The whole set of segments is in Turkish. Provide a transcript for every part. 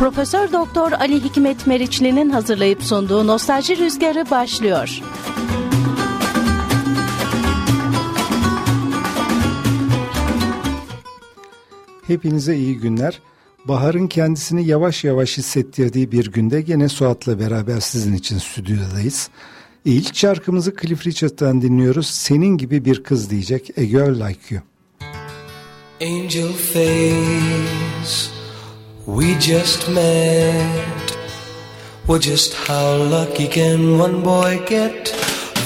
Profesör Doktor Ali Hikmet Meriçli'nin hazırlayıp sunduğu Nostalji Rüzgarı başlıyor. Hepinize iyi günler. Baharın kendisini yavaş yavaş hissettirdiği bir günde gene Suat'la beraber sizin için stüdyodayız. İlk şarkımızı Cliff Richard'dan dinliyoruz. Senin gibi bir kız diyecek A Girl Like You. Angel face We just met. Well, just how lucky can one boy get?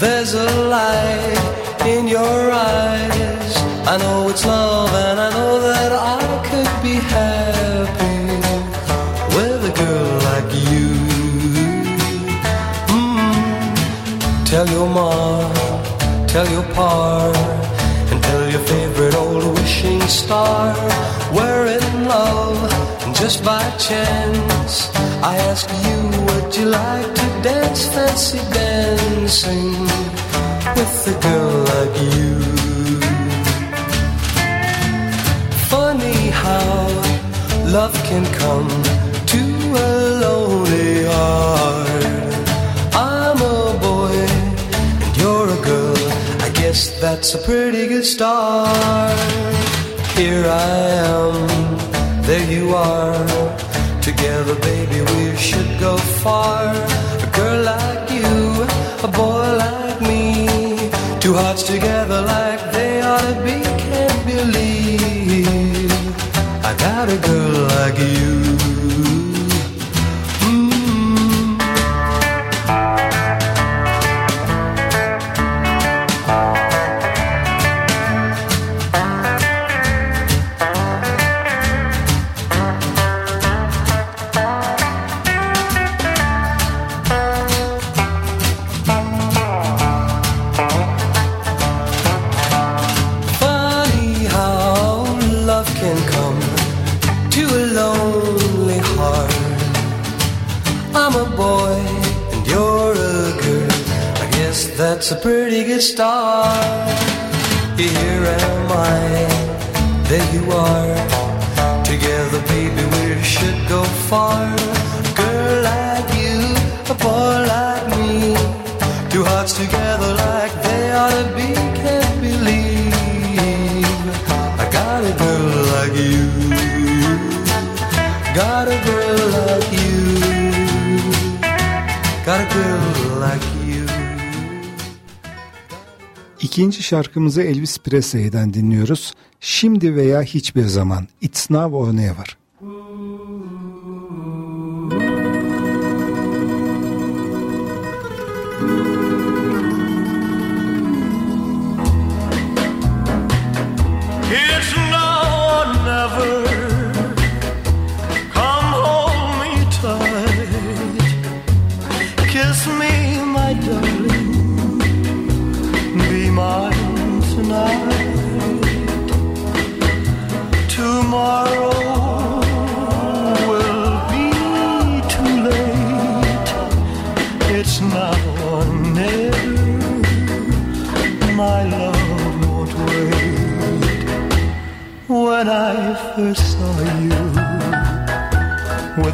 There's a light in your eyes. I know it's love, and I know that I could be happy with a girl like you. Mm. Tell your mom, tell your pa, and tell your favorite old wishing star we're in love just by chance, I ask you, would you like to dance fancy dancing with a girl like you? Funny how love can come to a lonely heart. I'm a boy and you're a girl. I guess that's a pretty good start. Here I am there you are. Together, baby, we should go far. A girl like you, a boy like me. Two hearts together like they ought to be. Can't believe I got a girl like you. Şarkımızı Elvis Presley'den dinliyoruz. Şimdi veya hiçbir zaman. It's now or never.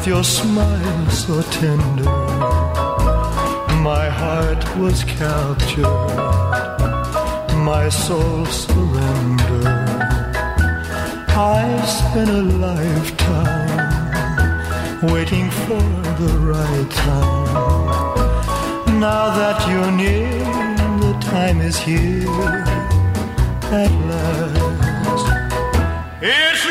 With your smile so tender, my heart was captured, my soul surrendered. I've spent a lifetime waiting for the right time. Now that you're near, the time is here at last. It's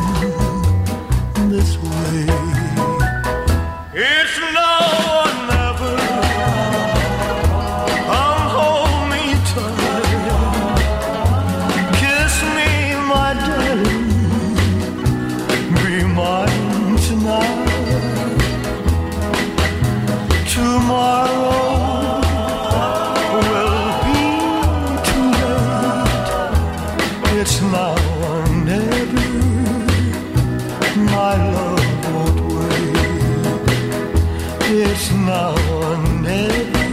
Be mine tonight. Tomorrow will be too late. It's now or never. My love won't wait. It's now or never.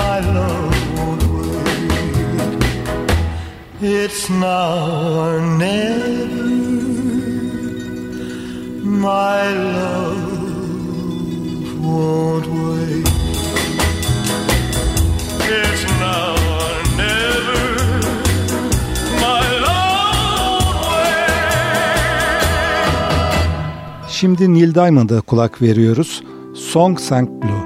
My love won't wait. It's now Şimdi Neil Diamond'a kulak veriyoruz. Song Sang Blue.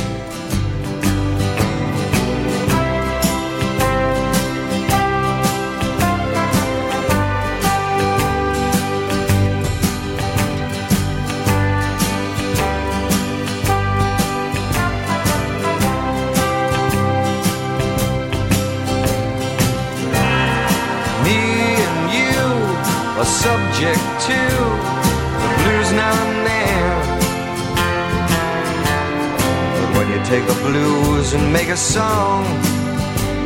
Take the blues and make a song,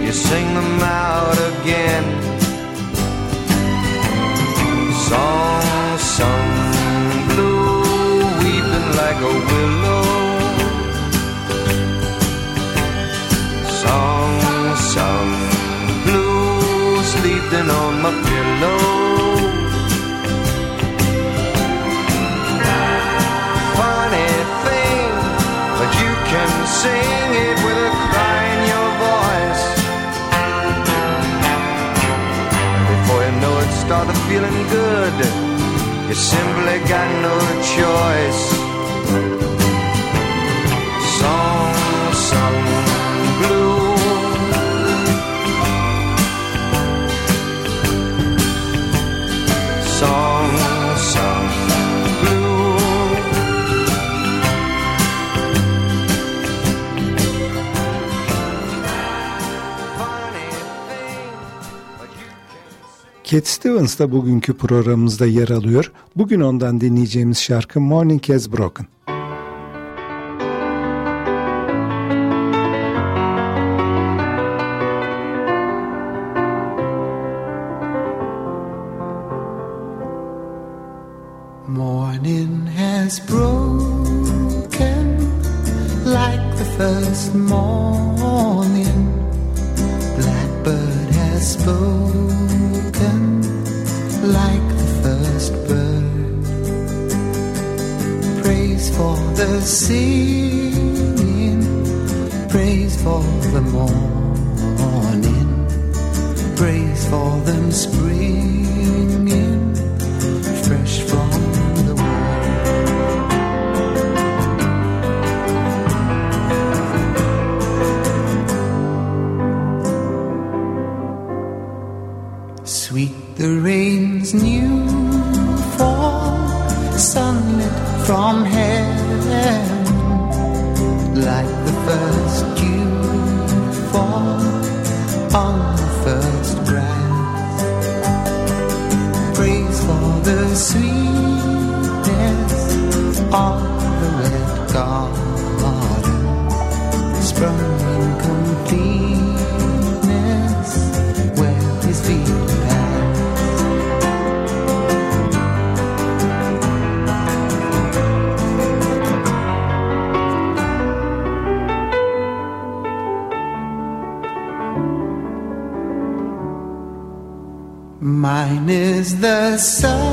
you sing them out again. Song sung blue, weeping like a willow. Song sung blue, sleeping on my pillow. Sing it with a cry in your voice. And before you know it, start feeling good. You simply got no choice. Cat Stevens da bugünkü programımızda yer alıyor. Bugün ondan dinleyeceğimiz şarkı Morning Has Broken. So.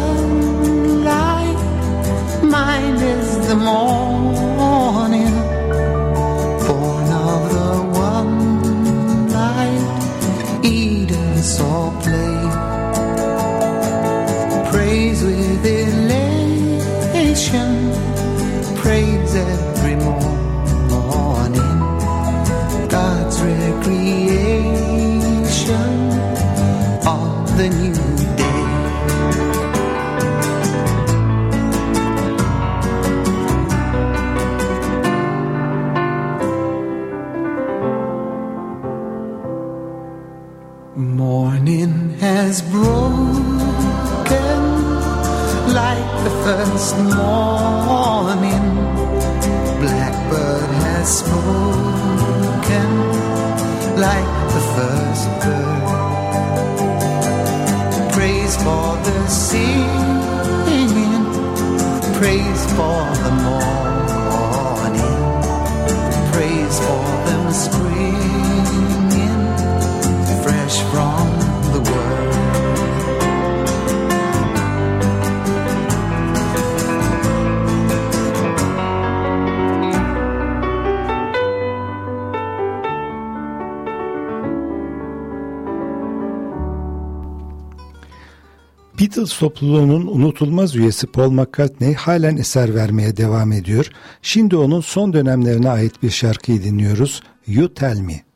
Beatles topluluğunun unutulmaz üyesi Paul McCartney halen eser vermeye devam ediyor. Şimdi onun son dönemlerine ait bir şarkıyı dinliyoruz. You Tell Me.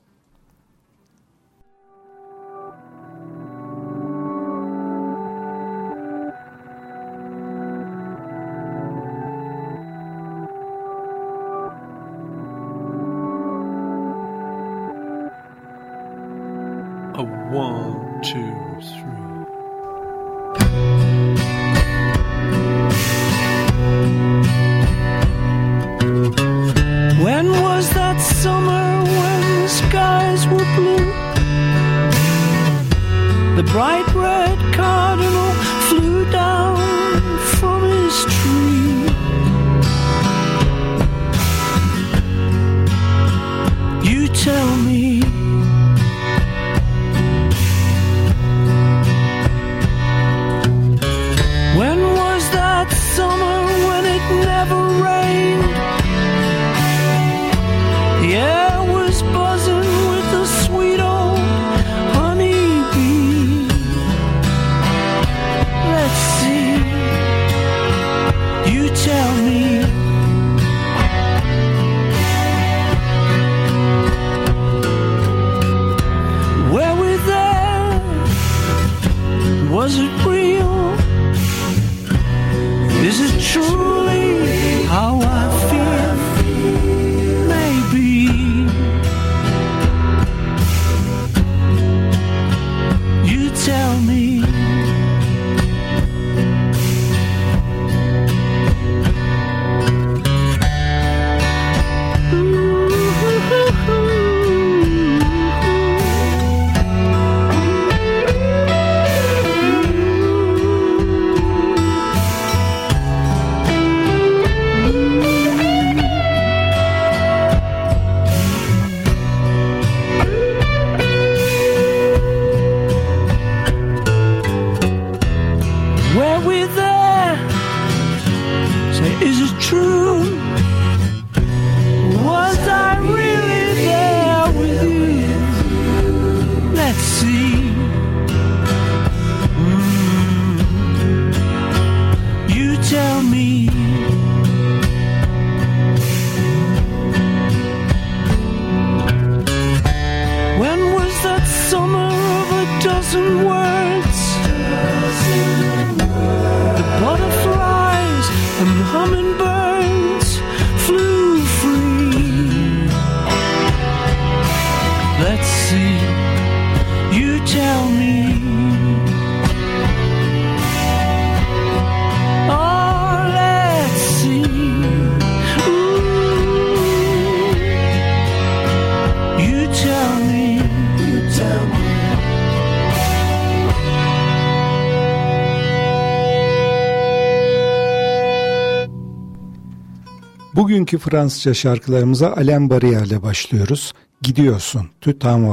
Bugünkü Fransızca şarkılarımıza Alain Barrière ile başlıyoruz. Gidiyorsun, Tu t'en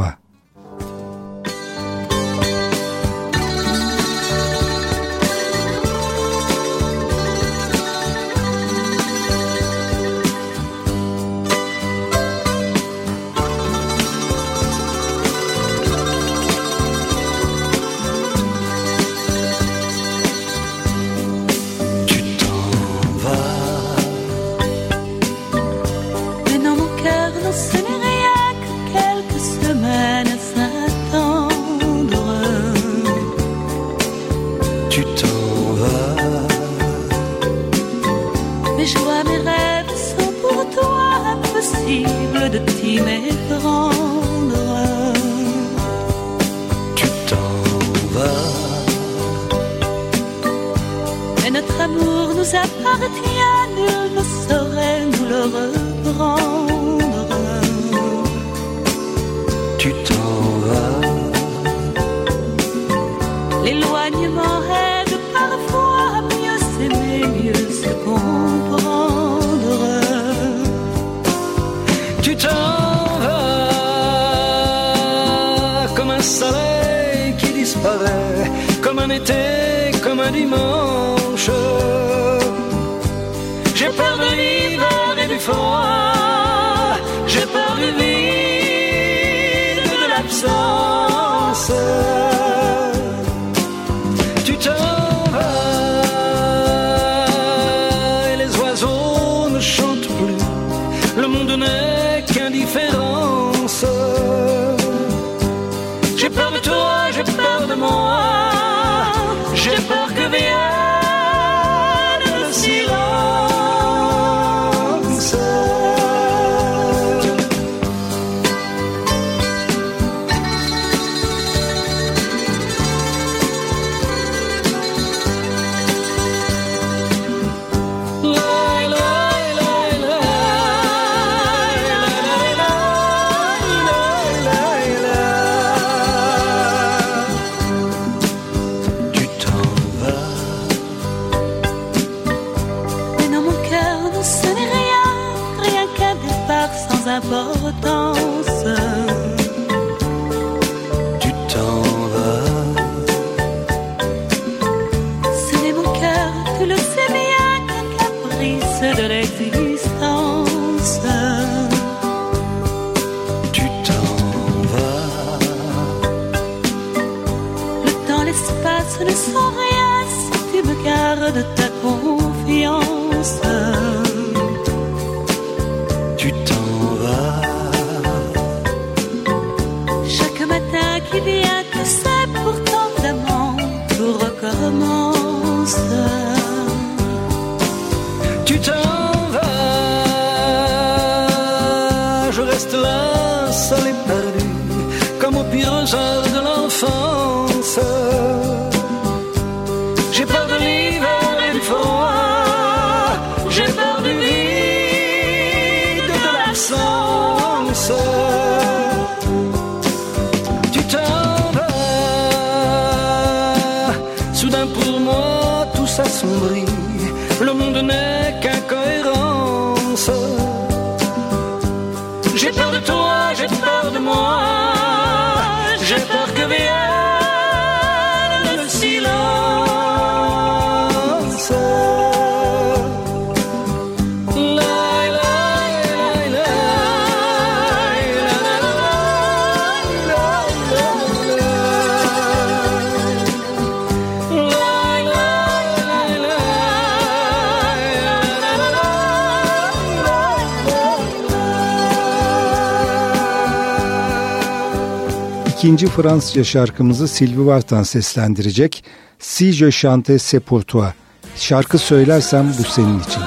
ikinci Fransızca şarkımızı Sylvie Vartan seslendirecek. Si je chante c'est pour toi. Şarkı söylersem bu senin için.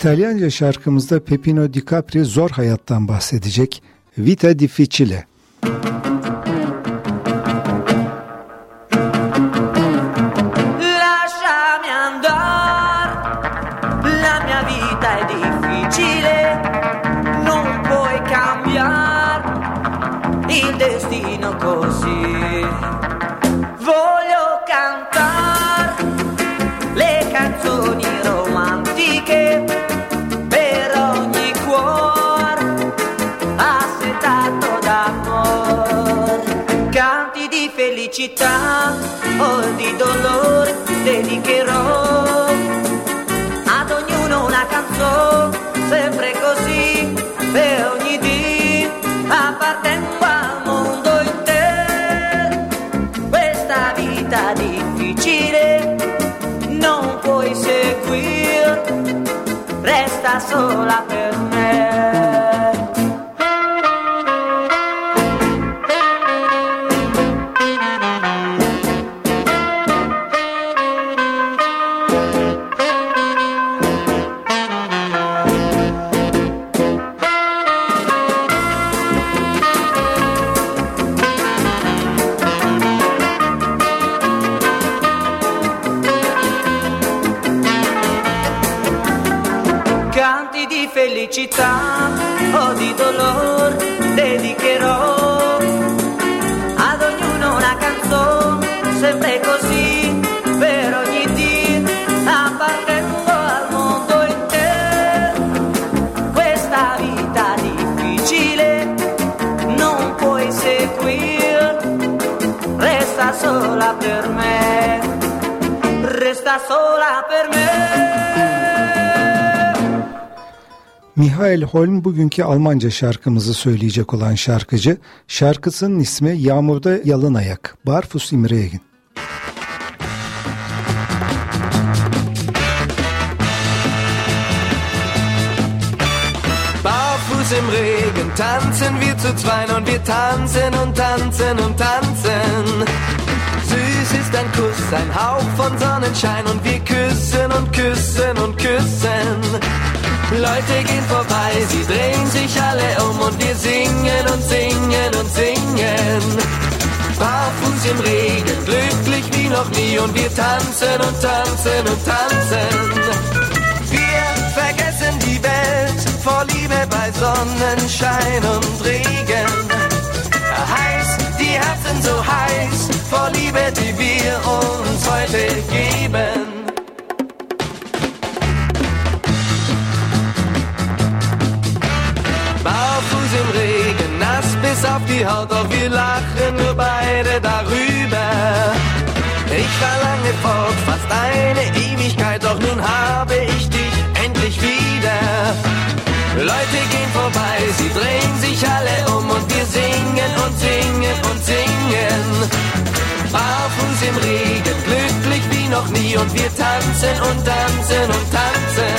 İtalyanca şarkımızda Pepino Di Capri zor hayattan bahsedecek. Vita difficile. Felicità o di dolore dedicherò. Ad ognuno una canzone sempre così per ogni dì appartengo al mondo intero. Questa vita difficile non puoi seguire resta sola per me felicità o di dolore dedicherò ad ognuno una canzone sempre così per ogni dì appartengo al mondo intero. Questa vita difficile non puoi seguire resta sola per me resta sola per me Michael Holm bugünkü Almanca şarkımızı söyleyecek olan şarkıcı. Şarkısının ismi Yağmurda Yalın Ayak. Barfus im Regen. Barfuß im Regen tanzen wir zu zweien und wir tanzen und tanzen und tanzen. Süß ist ein Kuss, ein Hauch von Sonnenschein und wir küssen und küssen und küssen. Leute gehen vorbei, sie drehen sich alle um und wir singen und singen und singen. Barfuß im Regen, glücklich wie noch nie und wir tanzen und tanzen und tanzen. Wir vergessen die Welt vor Liebe bei Sonnenschein und Regen. Heiß, die Herzen so heiß vor Liebe, die wir uns heute geben. Auf die Haut, doch wir lachen nur beide darüber. Ich verlange fort, fast eine Ewigkeit, doch nun habe ich dich endlich wieder. Leute gehen vorbei, sie drehen sich alle um und wir singen und singen und singen. Barfuß im Regen, glücklich wie noch nie und wir tanzen und tanzen und tanzen.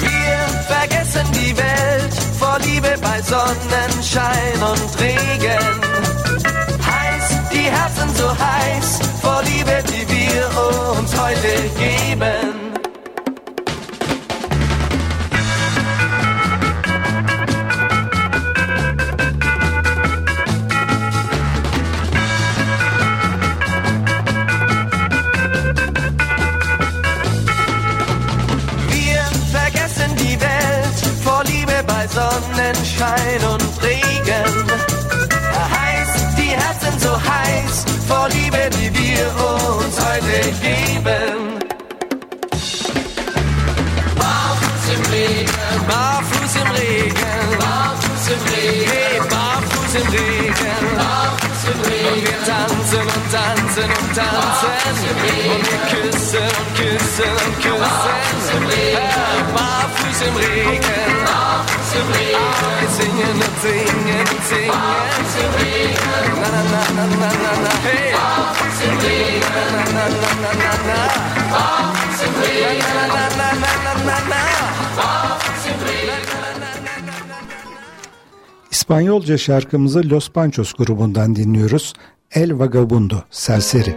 Wir vergessen die Welt vor Liebe bei Sonnenschein und Regen. Heiß, die Herzen so heiß vor Liebe, die wir uns heute geben. Sonnenschein und Regen. Heiß, die Herzen so heiß, vor Liebe, die wir uns heute geben. Barfuß im Regen, barfuß im Regen, barfuß im Regen, hey, barfuß im Regen, tanzen und tanzen und küssen und küssen und küssen. Barfuß im Regen, wir singen und singen und singen. Regen, na na na na na na hey. Na na na na na na. Na na na na na na na. İspanyolca şarkımızı Los Panchos grubundan dinliyoruz. El vagabundo, serseri.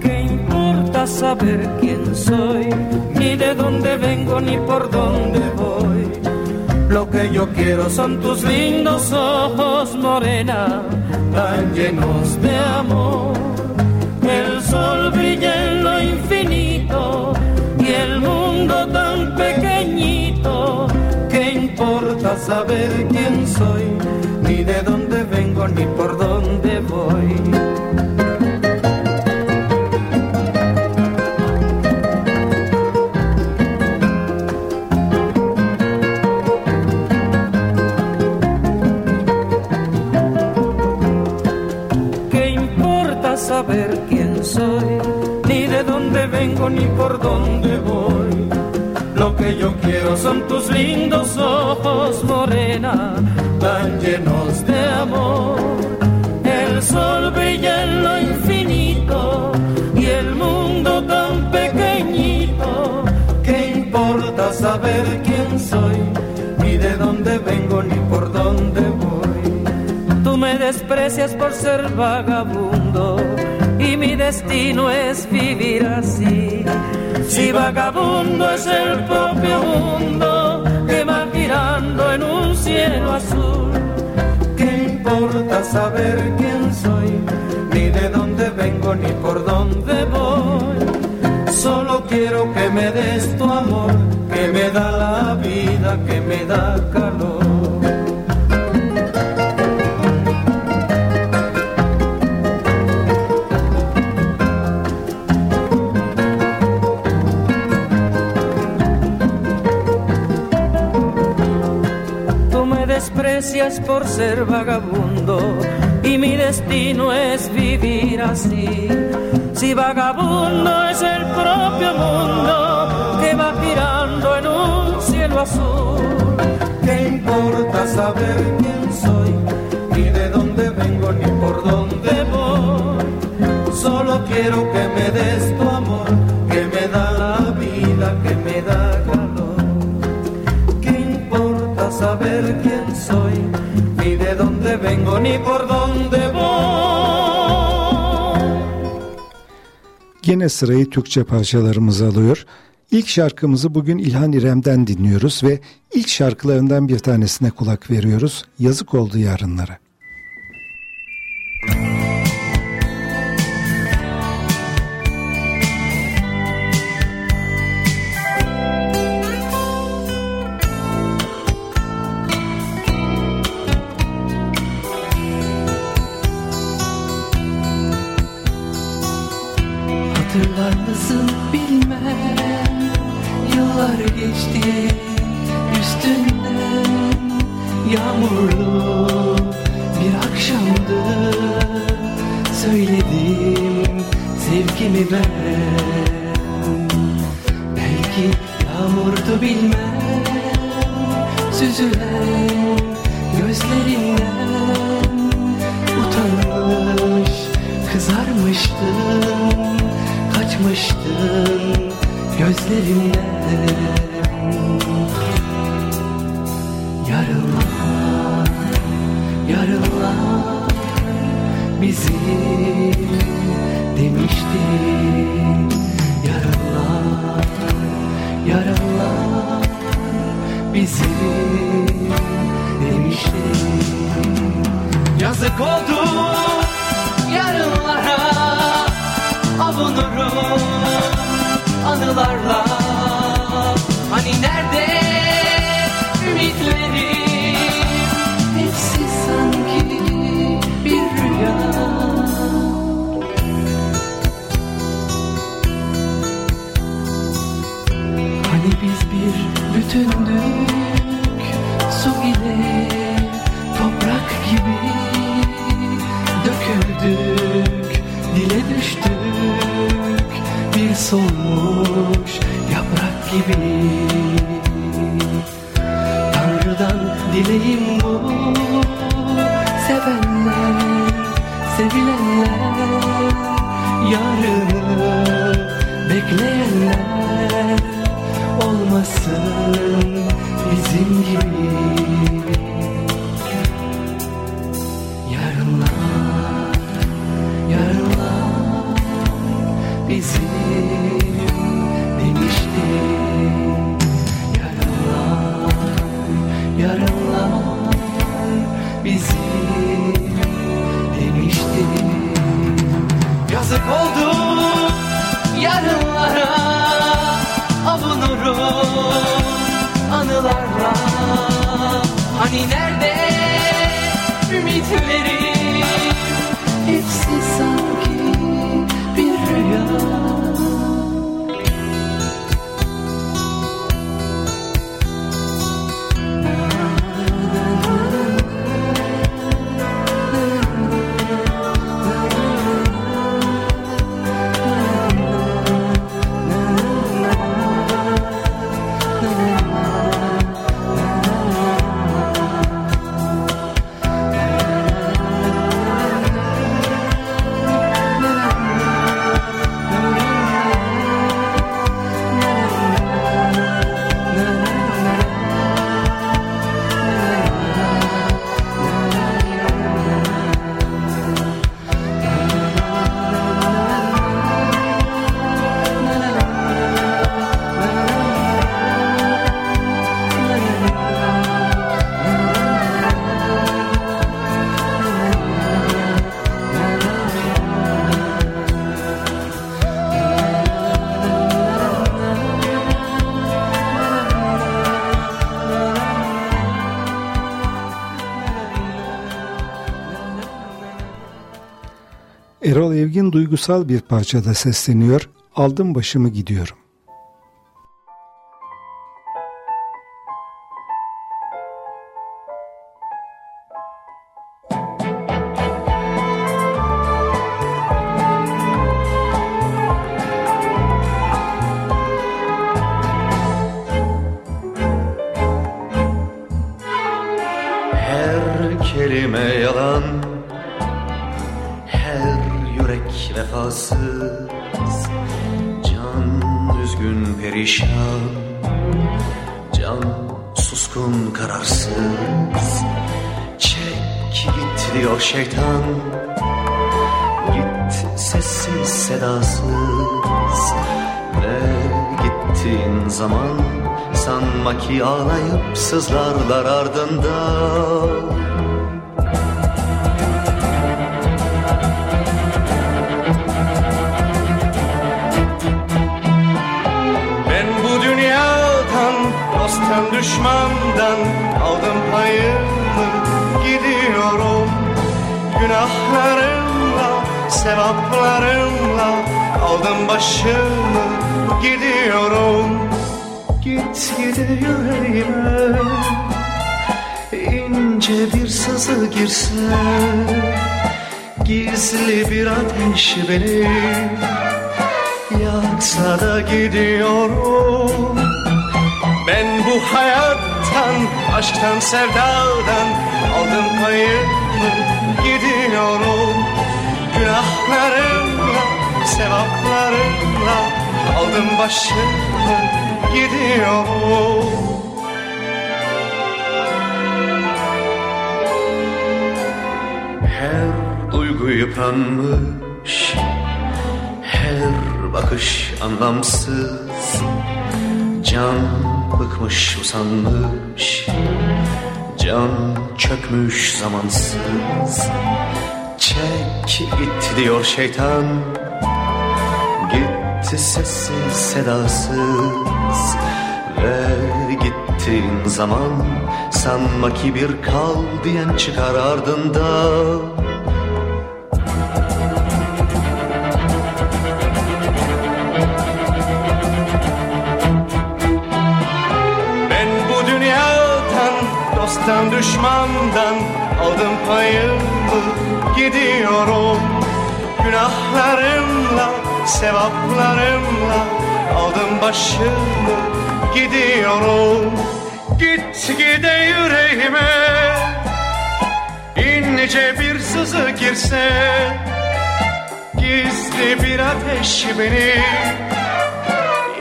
¿Qué importa saber quién soy? Ni de dónde vengo, ni por dónde voy. Lo que yo quiero son tus lindos ojos, morena, tan llenos de amor el sol brilla en lo infinito y el mundo tan pequeñito. ¿Qué importa saber quién soy, ni de dónde vengo, ni por dónde voy? Dónde vengo, ni por dónde voy. Lo que yo quiero son tus lindos ojos, morena, tan llenos de amor. El sol brilla en lo infinito y el mundo tan pequeñito. ¿Qué importa saber quién soy, ni de dónde vengo, ni por dónde voy? Tú me desprecias por ser vagabundo mi destino es vivir así. Si vagabundo es el propio mundo que va girando en un cielo azul, ¿qué importa saber quién soy? Ni de dónde vengo ni por dónde voy. Solo quiero que me des tu amor, que me da la vida, que me da calor. Desprecias por ser vagabundo y mi destino es vivir así. Si vagabundo es el propio mundo que va girando en un cielo azul, ¿qué importa saber quién soy, ni de dónde vengo, ni por dónde voy? Solo quiero que me des tu amor, dónde vengo, ni por dónde voy. Yine sırayı Türkçe parçalarımız alıyor. İlk şarkımızı bugün İlhan İrem'den dinliyoruz ve ilk şarkılarından bir tanesine kulak veriyoruz. Yazık oldu yarınlara. Yağmurlu bir akşamdı. Söyledim sevgimi ben. Belki yağmurdu bilmem. Süzülen gözlerinden Utanmış kızarmıştım Kaçmıştın gözlerimden Yarınlar, yarınlar bizim demiştin Yarınlar, yarınlar bizim demiştin Yazık oldu yarınlara avunurum anılarla. Hani nerede solmuş yaprak gibi. Tanrı'dan dileğim bu. Sevenler, sevilenler Yarını bekleyenler Olmasın bizim gibi Erol Evgin duygusal bir parçada sesleniyor. Aldım başımı gidiyorum. Perişan Can suskun kararsız Çek git diyor şeytan. Git sessiz sedasız Ve gittiğin zaman. Sanma ki ağlayıp sızlarlar ardında düşmandan aldım payımı gidiyorum. Günahlarımla, sevaplarımla aldım başımı gidiyorum. Git gide yüreğime ince bir sızı girse Gizli bir ateş beni yaksa da gidiyorum Ben bu hayattan, aşktan, sevdadan aldım payımı gidiyorum. Günahlarımla, sevaplarımla aldım başımı gidiyorum. Her duygu yıpranmış Her bakış anlamsız Can bıkmış usanmış. Can çökmüş zamansız. Çek git diyor şeytan. Gitti sessiz sedasız. Ve gittiğin zaman. Sanma ki bir kal diyen çıkar ardında dosttan, düşmandan aldım payımı gidiyorum. Günahlarımla, sevaplarımla aldım başımı gidiyorum. Git gide yüreğime ince bir sızı girse Gizli bir ateş beni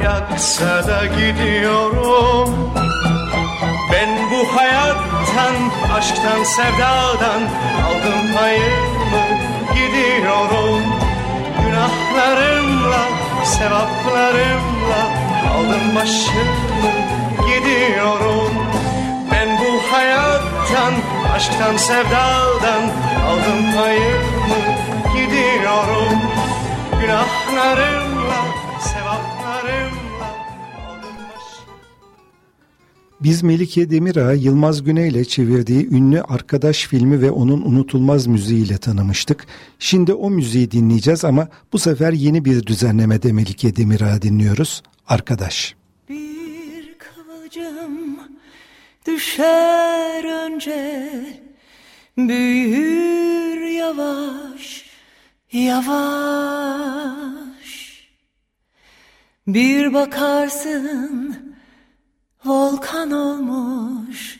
yaksa da gidiyorum Ben bu hayattan, aşktan, sevdadan aldım payımı gidiyorum. Günahlarımla, Sevaplarımla aldım başımı gidiyorum. Ben bu hayattan, aşktan, sevdadan aldım payımı gidiyorum. Günahlarımla, Biz Melike Demirağ Yılmaz Güney ile çevirdiği ünlü Arkadaş filmi ve onun unutulmaz müziğiyle tanımıştık. Şimdi o müziği dinleyeceğiz ama bu sefer yeni bir düzenlemede Melike Demirağ dinliyoruz. Arkadaş. Bir kıvılcım düşer önce Büyür yavaş yavaş Bir bakarsın volkan olmuş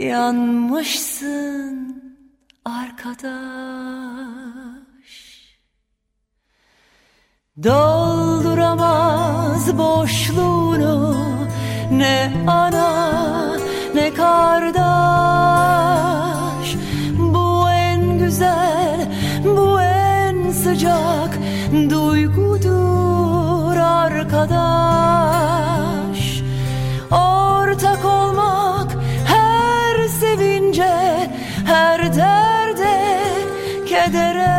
Yanmışsın arkadaş. Dolduramaz boşluğunu ne ana ne kardeş. Bu en güzel bu en sıcak duygudur arkadaş kedere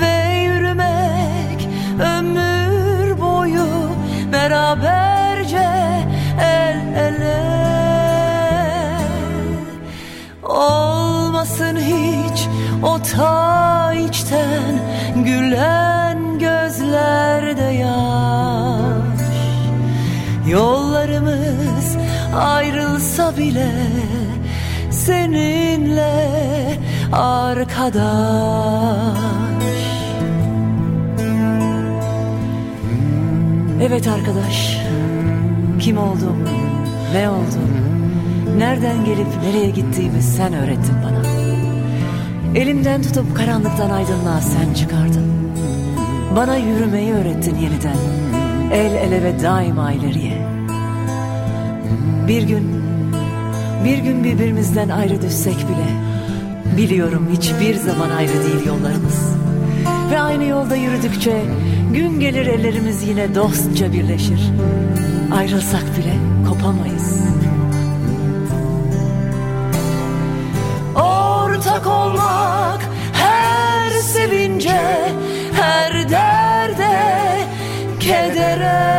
ve yürümek ömür boyu beraberce el ele. Olmasın hiç o ta içten gülen gözlerde yaş. Yollarımız ayrılsa bile seninle arkadaş. Evet arkadaş kim olduğumu ne olduğumu nereden gelip nereye gittiğimi sen öğrettin bana. Elimden tutup karanlıktan aydınlığa sen çıkardın. Bana yürümeyi öğrettin yeniden el ele ve daima ileriye. Bir gün bir gün birbirimizden ayrı düşsek bile Biliyorum hiçbir zaman ayrı değil yollarımız. Ve aynı yolda yürüdükçe Gün gelir ellerimiz yine dostça birleşir. Ayrılsak bile kopamayız. Ortak olmak her sevince Her derde kedere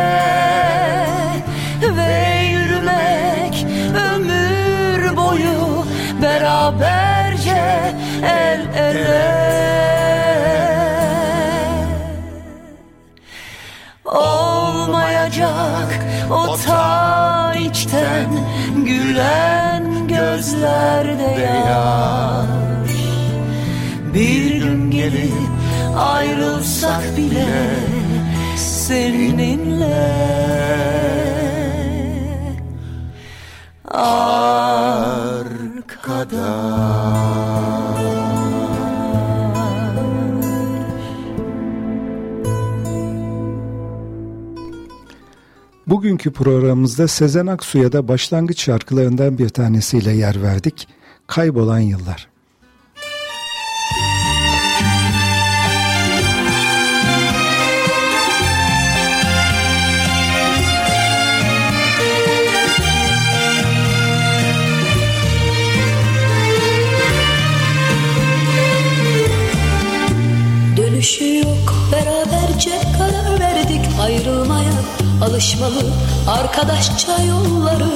gülen gözlerde yaş. Bir gün gelip ayrılsak bile seninle Bugünkü programımızda Sezen Aksu'ya da başlangıç şarkılarından bir tanesiyle yer verdik. Kaybolan Yıllar. Alışmalı arkadaşça yolları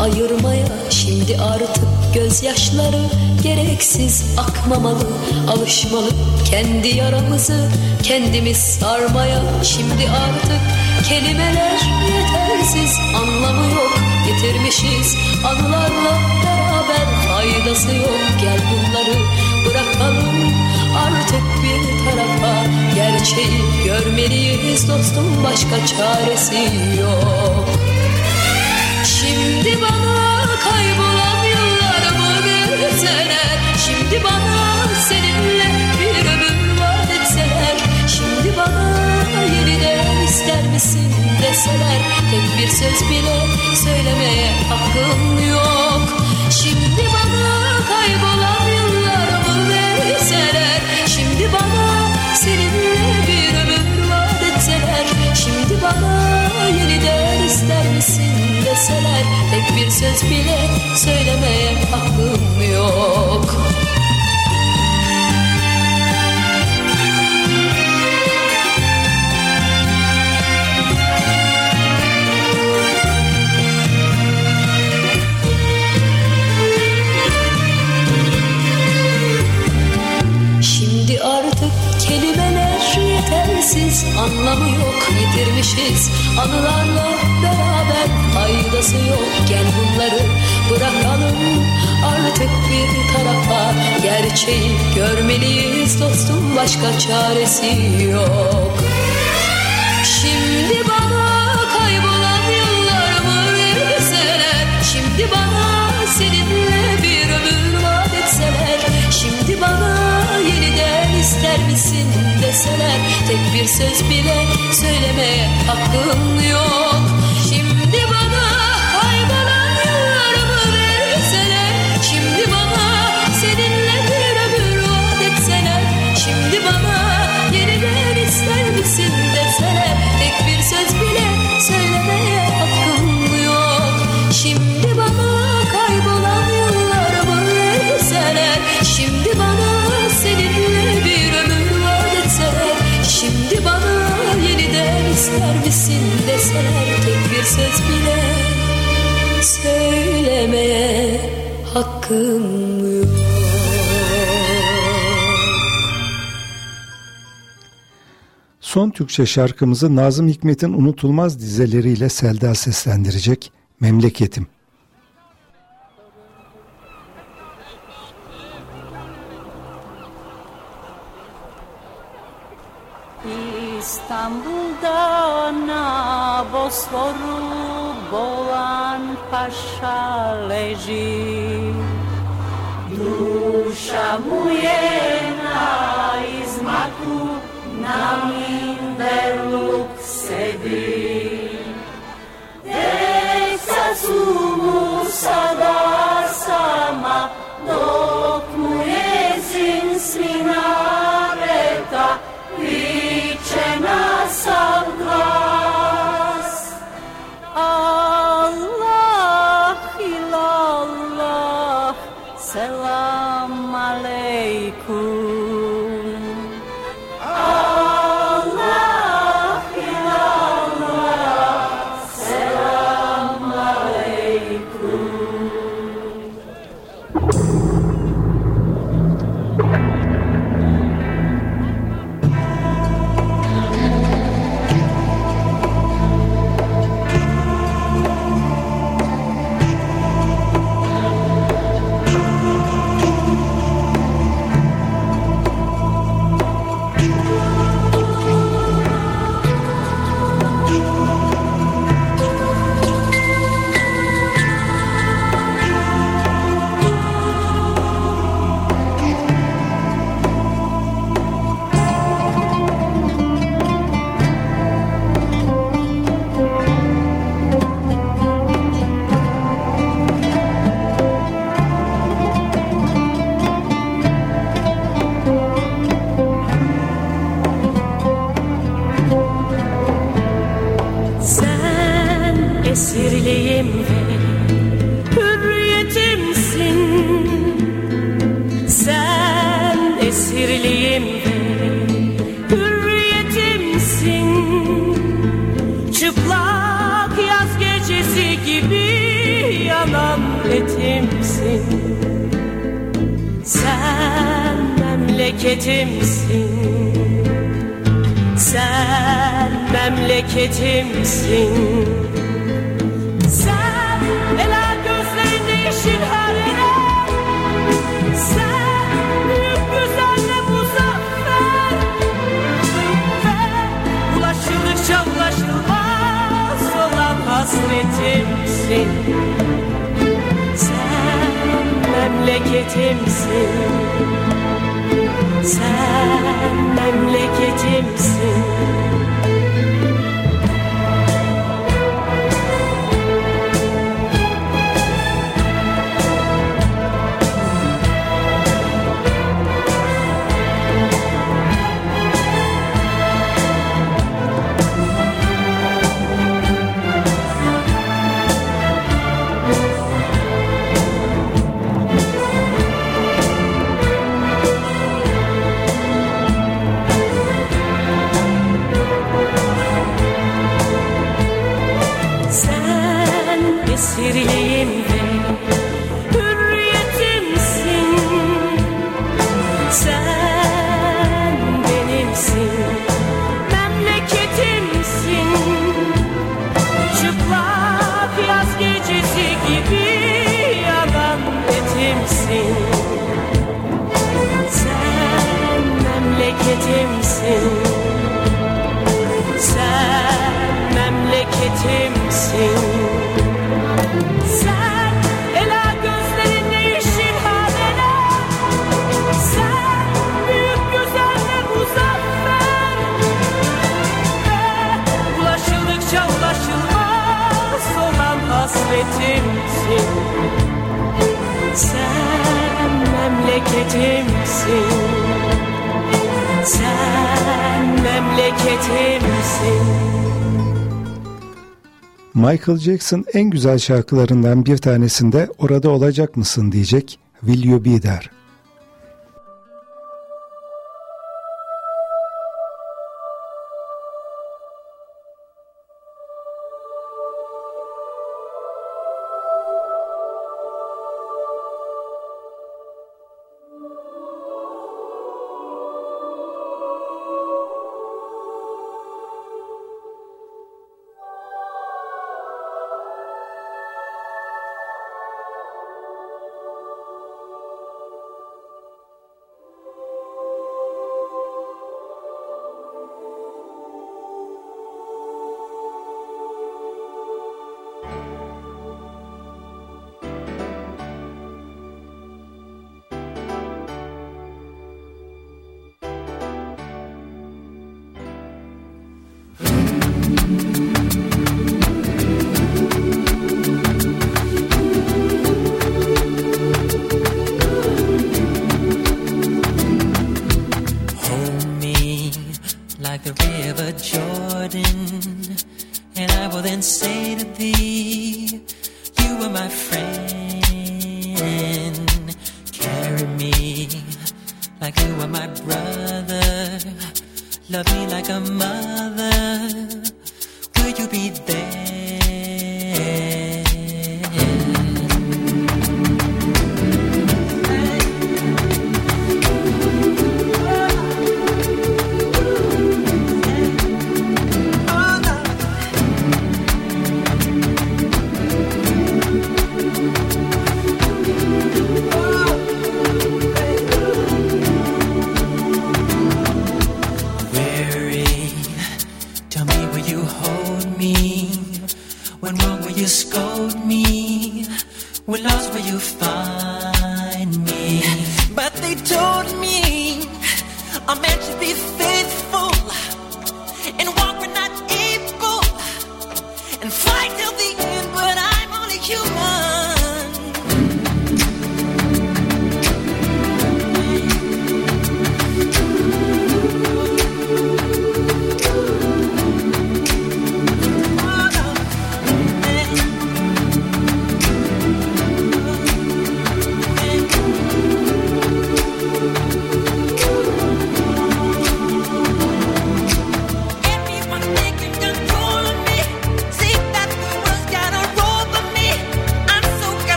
ayırmaya. Şimdi artık gözyaşları gereksiz akmamalı. Alışmalı kendi yaramızı kendimiz sarmaya. Şimdi artık kelimeler yetersiz anlamı yok. Getirmişiz anılarla beraber faydası yok. Gel bunları bırakalım artık bir tarafa Gerçeği görmeliyiz dostum başka çaresi yok. Şimdi bana kaybolan yıllarımı verseler Şimdi bana seninle bir ömür vaat etseler Şimdi bana yeniden ister misin deseler Tek bir söz bile söylemeye hakkım yok. Şimdi bana yeniden ister misin deseler Tek bir söz bile söylemeye hakkım yok. Şimdi artık kelimeler yetersiz Anlamı yok yitirmişiz Anılarla beraber faydası yok Gel bunları bırakalım. Artık bir tarafa Gerçeği görmeliyiz dostum başka çaresi yok. Şimdi bana kaybolan yıllarımı verseler Şimdi bana seninle deseler Tek bir söz bile söylemeye hakkım yok deseler Tek bir söz bile söylemeye hakkım yok Son Türkçe şarkımızı Nazım Hikmet'in unutulmaz dizeleriyle Selda seslendirecek Memleketim. İstanbul'da Bosforu, bolan paşa mu je na izmaku, na minderluk sedi. Teksasu musada sama, dok mu dokmu jezin smina. Sangha. Michael Jackson en güzel şarkılarından bir tanesinde orada olacak mısın diyecek Will You Be There.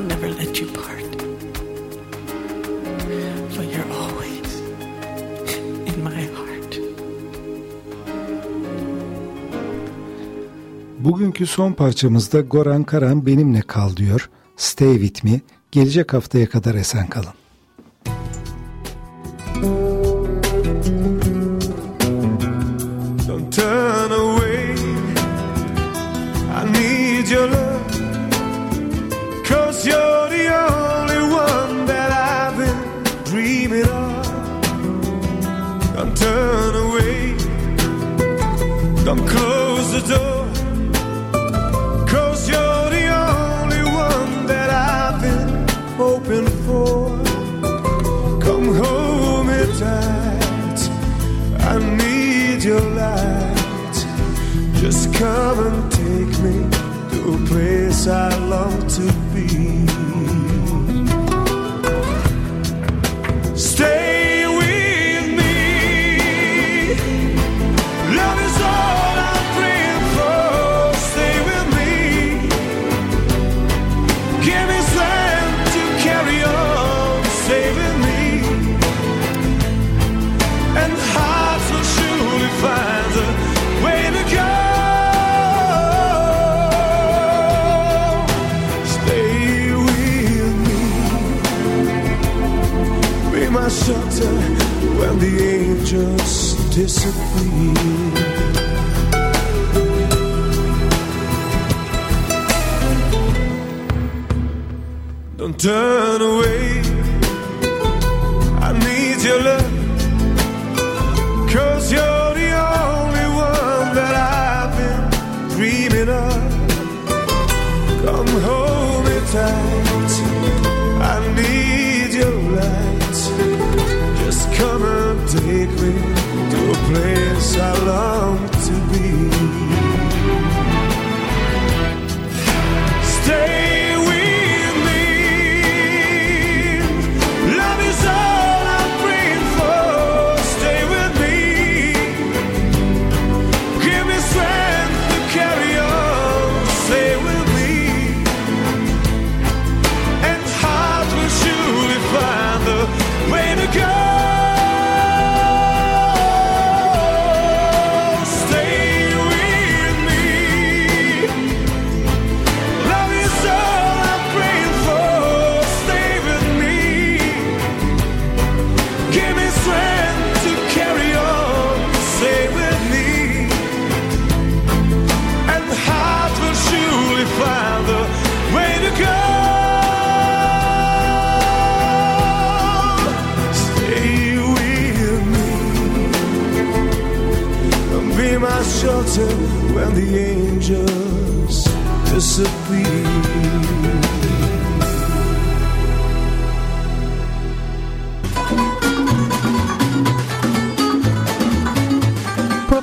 I'll never let you part. For you're always in my heart. Bugünkü son parçamızda Goran Karan benimle kal diyor. Stay with me. Gelecek haftaya kadar esen kalın. I long to disappear Don't turn away. I need your love. love.